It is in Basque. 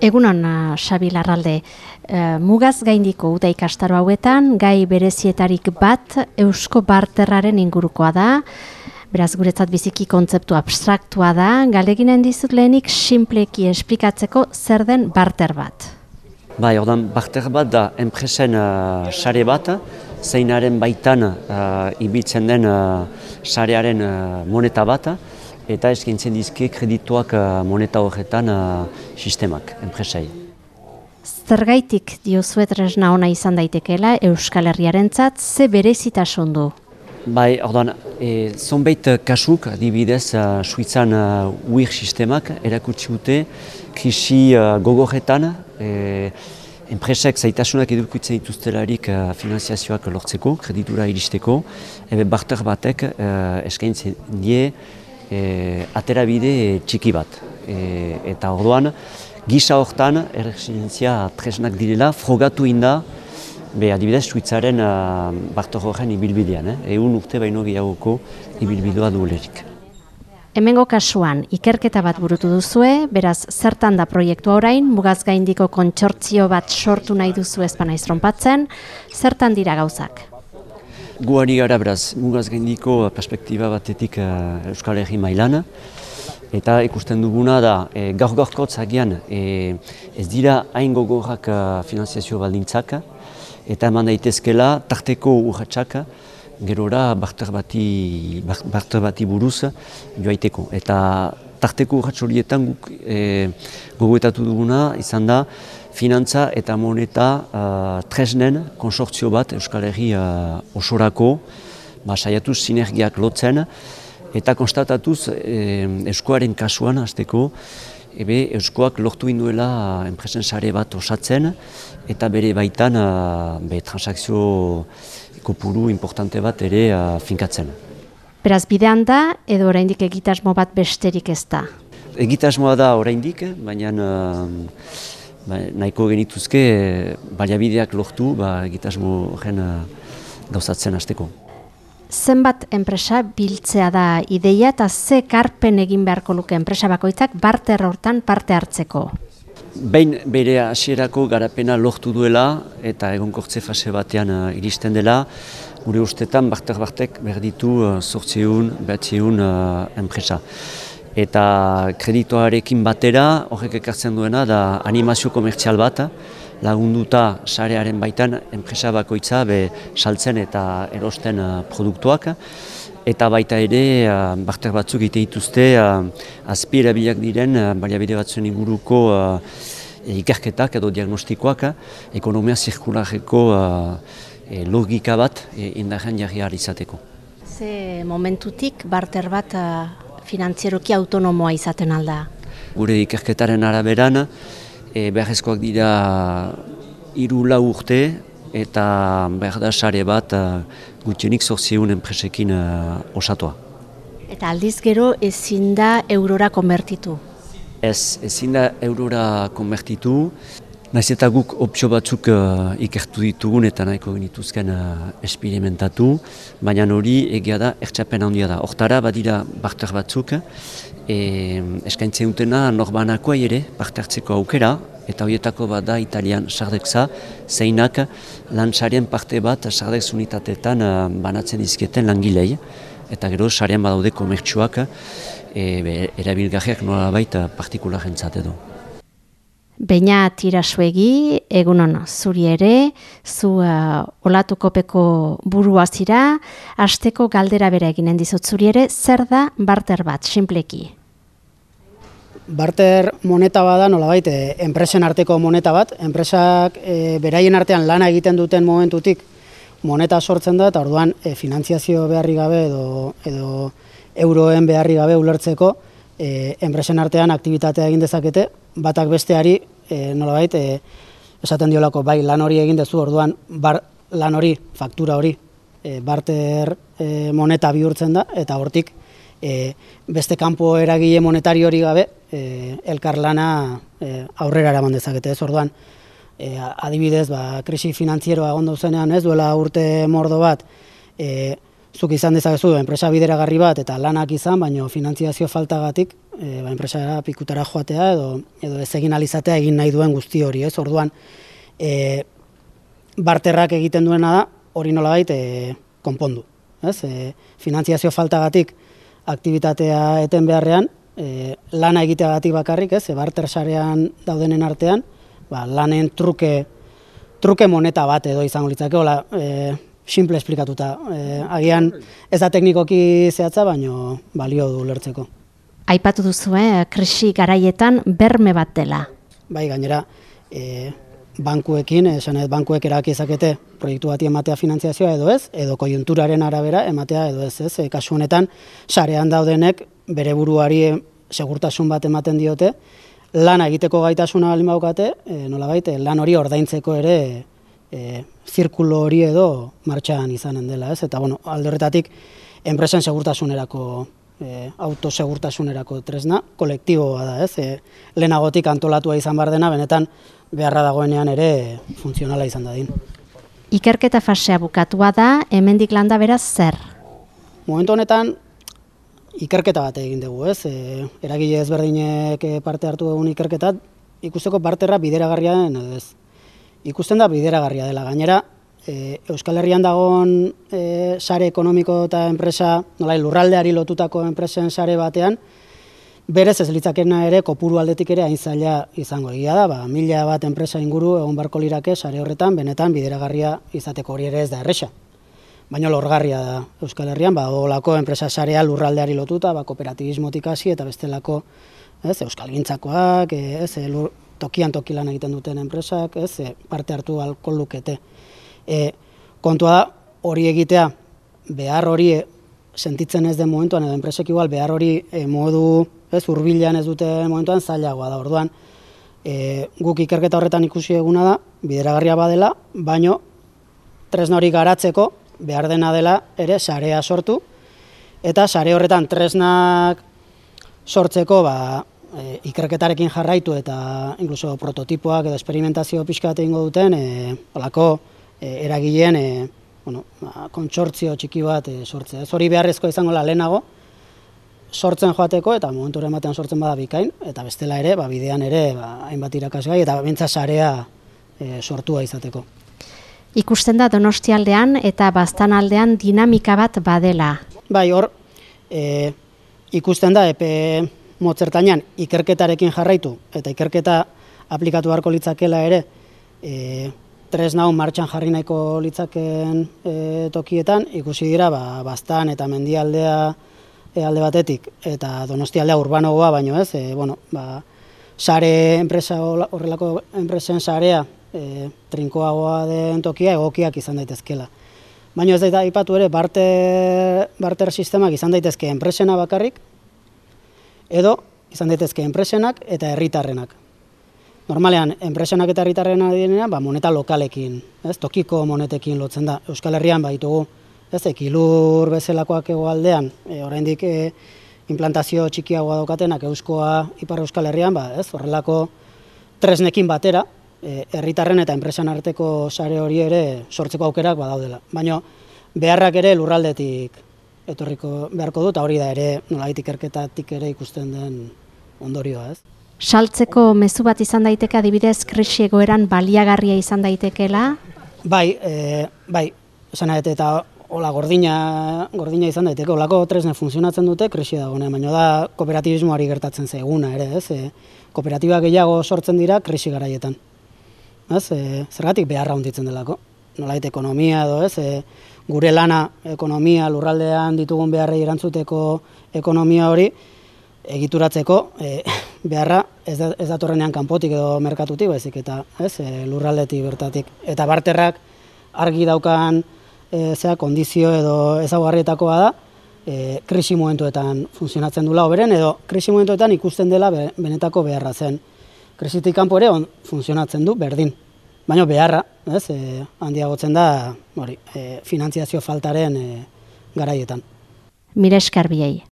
Egunon, uh, Xabi Larralde, uh, mugaz gaindiko uda ikastaro hauetan, gai berezietarik bat eusko barterraren ingurukoa da, beraz guretzat biziki kontzeptu abstraktua da, galeginen dizut lehenik simpleki esplikatzeko zer den barter bat. Bai, ordan, barter bat da enpresen uh, sare bat, zeinaren baitan uh, ibiltzen den uh, sarearen uh, moneta bat, eta eskaintzen dizke kredituak uh, moneta horretan uh, sistemak, enpresai. Zergaitik diozuet resna ona izan daitekeela Euskal Herriarentzat ze berezitasun du? Bai, ordan, e, zonbait kasuk, adibidez, uh, Suitzan uh, UIR sistemak erakutsi dute krisi uh, gogorretan, e, enpresak zaitasunak edukitzen dituztelarik uh, finanziazioak lortzeko, kreditura iristeko, ebe barter batek uh, eskaintzen die e, aterabide txiki bat. E, eta orduan, gisa hortan, erresinentzia tresnak direla, frogatu inda, be adibidez, Suitzaren bartor horren ibilbidean, eh? egun urte baino gehiagoko ibilbidua duelerik. Hemengo kasuan, ikerketa bat burutu duzue, beraz, zertan da proiektua orain, mugaz gaindiko kontsortzio bat sortu nahi duzu ezpana iztronpatzen, zertan dira gauzak? Guari gara beraz, mugaz gaindiko perspektiba batetik uh, Euskal Herri mailan, eta ikusten duguna da, e, gaur gaurko zagian e, ez dira hain gogorrak uh, finanziazio baldintzak, eta eman daitezkela tarteko urratxak gerora barter bati, barter bati buruz joaiteko. Eta tarteko urratx horietan guk e, gogoetatu duguna izan da, finantza eta moneta uh, tresnen konsortzio bat Euskal Herri uh, osorako, ba, saiatuz sinergiak lotzen, eta konstatatuz e, Euskoaren kasuan hasteko ebe Euskoak lortu induela uh, enpresen sare bat osatzen, eta bere baitan uh, be, transakzio kopuru importante bat ere uh, finkatzen. Beraz, bidean da, edo oraindik egitasmo bat besterik ez da? Egitasmoa da oraindik, baina ba, nahiko genituzke e, baliabideak lortu ba, egitasmo horren e, gauzatzen hasteko. Zenbat enpresa biltzea da ideia eta ze karpen egin beharko luke enpresa bakoitzak barter hortan parte hartzeko? Behin bere hasierako garapena lortu duela eta egonkortze fase batean uh, iristen dela, gure ustetan barter-bartek berditu uh, sortzeun, behatzeun uh, enpresa eta kreditoarekin batera horrek ekartzen duena da animazio komertzial bat lagunduta sarearen baitan enpresa bakoitza be saltzen eta erosten uh, produktuak eta baita ere uh, barter batzuk egite dituzte uh, azpierabilak diren baliabide batzuen inguruko ikerketak edo diagnostikoak ekonomia zirkulareko logika bat indarren jarri izateko. Ze momentutik barter bat finantzieroki autonomoa izaten alda? Gure ikerketaren araberan, e, beharrezkoak dira hiru lau urte eta behar da sare bat uh, gutxenik zortzieun enpresekin uh, osatua. Eta aldiz gero ezin da eurora konbertitu? Ez, ezin da eurora konbertitu. Naiz eta guk opzio batzuk uh, ikertu ditugun eta nahiko genituzken uh, esperimentatu, baina hori egia da ertsapen handia da. Hortara badira barter batzuk, e, eskaintzen dutena norbanakoa ere parte hartzeko aukera, eta horietako bada italian sardekza, zeinak lan parte bat sardekz unitatetan uh, banatzen dizketen langilei, eta gero sarean badaude komertsuak, e, erabilgarriak nola baita partikularen edo. Beina tirasuegi, egun hona, zuri ere, zu uh, olatukopeko burua zira, asteko galdera bere eginen dizut zuri ere, zer da barter bat, simpleki? Barter moneta bada, nola baita, eh, enpresen arteko moneta bat, enpresak e, beraien artean lana egiten duten momentutik moneta sortzen da, eta orduan e, finantziazio beharri gabe edo, edo euroen beharri gabe ulertzeko, e, enpresen artean aktivitatea egin dezakete, batak besteari e, nolabait e, esaten diolako bai lan hori egin dezu orduan bar, lan hori faktura hori e, barter e, moneta bihurtzen da eta hortik e, beste kanpo eragile monetari hori gabe e, elkar lana e, aurrera eraman dezakete. Ez orduan e, adibidez ba krisi finantzieroa egon dauzenean ez duela urte mordo bat e, zuk izan dezakezu enpresa bideragarri bat eta lanak izan baino finantziazio faltagatik e, ba, enpresa pikutara joatea edo, edo ez egin alizatea egin nahi duen guzti hori, ez? Orduan, e, barterrak egiten duena da, hori nola e, konpondu. Ez? E, finantziazio faltagatik aktivitatea eten beharrean, e, lana egiteagatik bakarrik, ez? E, barter sarean daudenen artean, ba, lanen truke, truke moneta bat edo izango litzake, hola, e, simple esplikatuta. E, agian ez da teknikoki zehatza, baino balio du lertzeko. Aipatu duzu, eh, krisi garaietan berme bat dela. Bai, gainera, e, bankuekin, esan ez bankuek erabaki ezakete proiektu bati ematea finantziazioa edo ez, edo kojunturaren arabera ematea edo ez, ez. E, kasu honetan, sarean daudenek bere buruari segurtasun bat ematen diote, lana egiteko gaitasuna baldin baukate, e, nola baite, lan hori ordaintzeko ere e, zirkulo hori edo martxan izanen dela, ez? Eta, bueno, alde horretatik, enpresen segurtasunerako, e, autosegurtasunerako tresna, kolektiboa da, ez? E, lehenagotik antolatua izan bar dena, benetan beharra dagoenean ere funtzionala izan dadin. Ikerketa fasea bukatua da, hemendik landa beraz zer? Momentu honetan, ikerketa bat egin dugu, ez? E, eragile ezberdinek parte hartu dugun ikerketat, ikusteko parterra bideragarria den, ez? ikusten da bideragarria dela. Gainera, e, Euskal Herrian dagoen e, sare ekonomiko eta enpresa, nolai, lurraldeari lotutako enpresen sare batean, berez ez litzakena ere kopuru aldetik ere hain zaila izango egia da, ba, mila bat enpresa inguru egon barko lirake sare horretan, benetan bideragarria izateko hori ere ez da erresa. Baina lorgarria da Euskal Herrian, ba, olako enpresa sarea lurraldeari lotuta, ba, kooperatibismotik hasi eta bestelako ez, Euskal Gintzakoak, ez, lur, tokian tokilan egiten duten enpresak, ez, parte hartu alko lukete. E, kontua da, hori egitea, behar hori e, sentitzen ez den momentuan, edo enpresek igual behar hori e, modu, ez, urbilean ez dute momentuan, zailagoa da, orduan, e, guk ikerketa horretan ikusi eguna da, bideragarria badela, baino, tresna hori garatzeko, behar dena dela, ere, sarea sortu, eta sare horretan tresnak sortzeko, ba, e, ikerketarekin jarraitu eta inkluso prototipoak edo esperimentazio pixka bat egingo duten e, olako e, eragileen e, bueno, ba, kontsortzio txiki bat e, sortzea. Ez hori beharrezko izango la lehenago sortzen joateko eta momentu ematean sortzen bada bikain eta bestela ere ba, bidean ere ba, hainbat irakasgai eta bintza sarea e, sortua izateko. Ikusten da donostialdean eta baztanaldean dinamika bat badela. Bai, hor e, ikusten da epe motzertainan ikerketarekin jarraitu eta ikerketa aplikatu beharko litzakela ere e, tres nau martxan jarri nahiko litzaken e, tokietan ikusi dira ba, bastan eta mendialdea e, alde batetik eta donostialdea urbanogoa baino ez e, bueno, ba, sare enpresa horrelako enpresen sarea e, trinkoagoa den tokia egokiak izan daitezkela. Baina ez da ipatu ere, barter, barter sistemak izan daitezke enpresena bakarrik, edo izan daitezke enpresenak eta herritarrenak. Normalean, enpresenak eta herritarrenak direnean, ba, moneta lokalekin, ez, tokiko monetekin lotzen da. Euskal Herrian baitugu, ez, ekilur bezalakoak egoaldean, e, oraindik e, implantazio txikiagoa daukatenak euskoa ipar Euskal Herrian, ba, ez, horrelako tresnekin batera, e, herritarren eta enpresan arteko sare hori ere sortzeko aukerak badaudela. Baina beharrak ere lurraldetik etorriko beharko dut, hori da ere nolait ikerketatik ere ikusten den ondorioa, ez? Saltzeko mezu bat izan daiteke adibidez krisi egoeran baliagarria izan daitekeela? Bai, e, bai, esan eta hola gordina, gordina izan daiteke, holako tresne funtzionatzen dute krisi dagoenean, baina da kooperatibismoari gertatzen zaiguna ere, ez? E, kooperatiba gehiago sortzen dira krisi garaietan. Ez? E, zergatik beharra hunditzen delako. Nolait ekonomia edo, ez? E, gure lana ekonomia lurraldean ditugun beharrei erantzuteko ekonomia hori egituratzeko e, beharra ez, da, ez datorrenean kanpotik edo merkatutik baizik eta ez e, lurraldetik bertatik eta barterrak argi daukan e, zea kondizio edo ezaugarrietakoa da e, krisi momentuetan funtzionatzen dula oberen edo krisi momentuetan ikusten dela benetako beharra zen krisitik kanpo ere on funtzionatzen du berdin baina beharra, ez, e, handiagotzen da, hori, e, finantziazio faltaren e, garaietan. Mire eskarbiei.